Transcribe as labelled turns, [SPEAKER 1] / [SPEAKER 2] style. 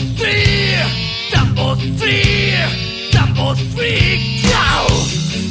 [SPEAKER 1] oss fri! Släpp oss fri! Släpp oss fri! Go!